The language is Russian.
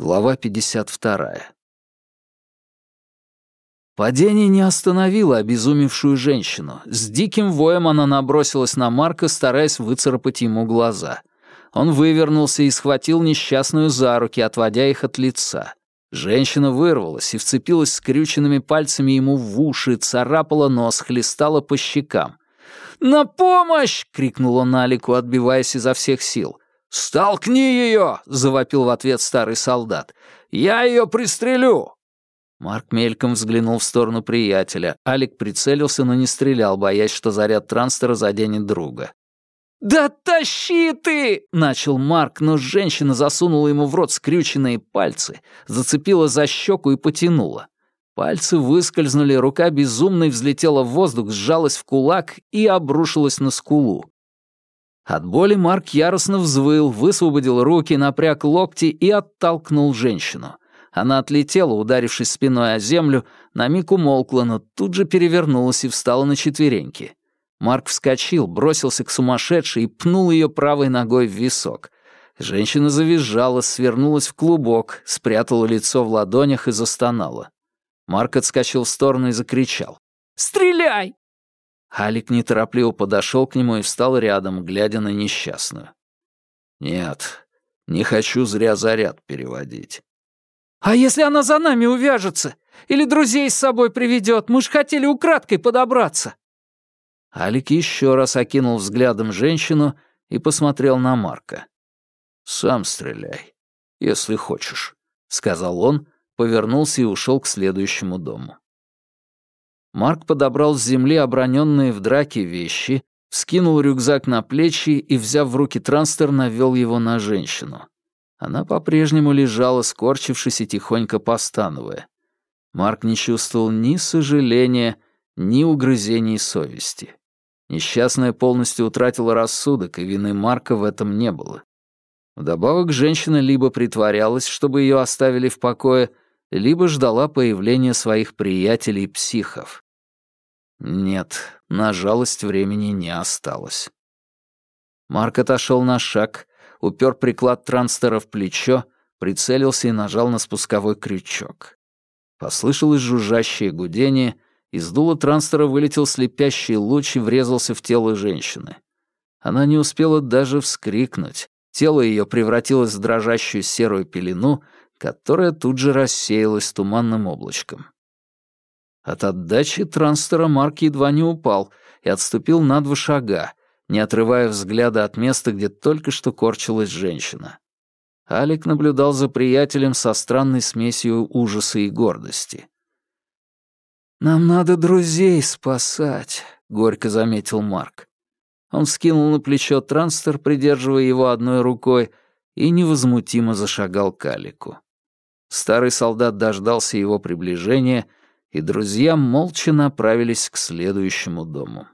Глава 52. Падение не остановило обезумевшую женщину. С диким воем она набросилась на Марка, стараясь выцарапать ему глаза. Он вывернулся и схватил несчастную за руки, отводя их от лица. Женщина вырвалась и вцепилась скрюченными пальцами ему в уши, царапала нос, хлестала по щекам. «На помощь!» — крикнул он Алику, отбиваясь изо всех сил. «Столкни ее!» — завопил в ответ старый солдат. «Я ее пристрелю!» Марк мельком взглянул в сторону приятеля. Алик прицелился, но не стрелял, боясь, что заряд транстера заденет друга. «Да тащи ты!» — начал Марк, но женщина засунула ему в рот скрюченные пальцы, зацепила за щеку и потянула. Пальцы выскользнули, рука безумной взлетела в воздух, сжалась в кулак и обрушилась на скулу. От боли Марк яростно взвыл, высвободил руки, напряг локти и оттолкнул женщину. Она отлетела, ударившись спиной о землю, на миг умолкла, но тут же перевернулась и встала на четвереньки. Марк вскочил, бросился к сумасшедшей и пнул ее правой ногой в висок. Женщина завизжала, свернулась в клубок, спрятала лицо в ладонях и застонала. Марк отскочил в сторону и закричал. «Стреляй!» Алик неторопливо подошел к нему и встал рядом, глядя на несчастную. «Нет, не хочу зря заряд переводить». «А если она за нами увяжется? Или друзей с собой приведет? Мы ж хотели украдкой подобраться». Алик еще раз окинул взглядом женщину и посмотрел на Марка. «Сам стреляй, если хочешь», — сказал он, повернулся и ушел к следующему дому. Марк подобрал с земли оброненные в драке вещи, скинул рюкзак на плечи и, взяв в руки транстер, навел его на женщину. Она по-прежнему лежала, скорчившись и тихонько постановая. Марк не чувствовал ни сожаления, ни угрызений совести. Несчастная полностью утратила рассудок, и вины Марка в этом не было. Вдобавок, женщина либо притворялась, чтобы ее оставили в покое, либо ждала появления своих приятелей-психов. Нет, на жалость времени не осталось. Марк отошел на шаг, упер приклад транстера в плечо, прицелился и нажал на спусковой крючок. Послышалось жужжащее гудение, из дула транстера вылетел слепящий луч и врезался в тело женщины. Она не успела даже вскрикнуть. Тело ее превратилось в дрожащую серую пелену, которая тут же рассеялась туманным облачком. От отдачи транстера Марк едва не упал и отступил на два шага, не отрывая взгляда от места, где только что корчилась женщина. Алик наблюдал за приятелем со странной смесью ужаса и гордости. «Нам надо друзей спасать», — горько заметил Марк. Он скинул на плечо транстер, придерживая его одной рукой, и невозмутимо зашагал к Алику. Старый солдат дождался его приближения, и друзья молча направились к следующему дому.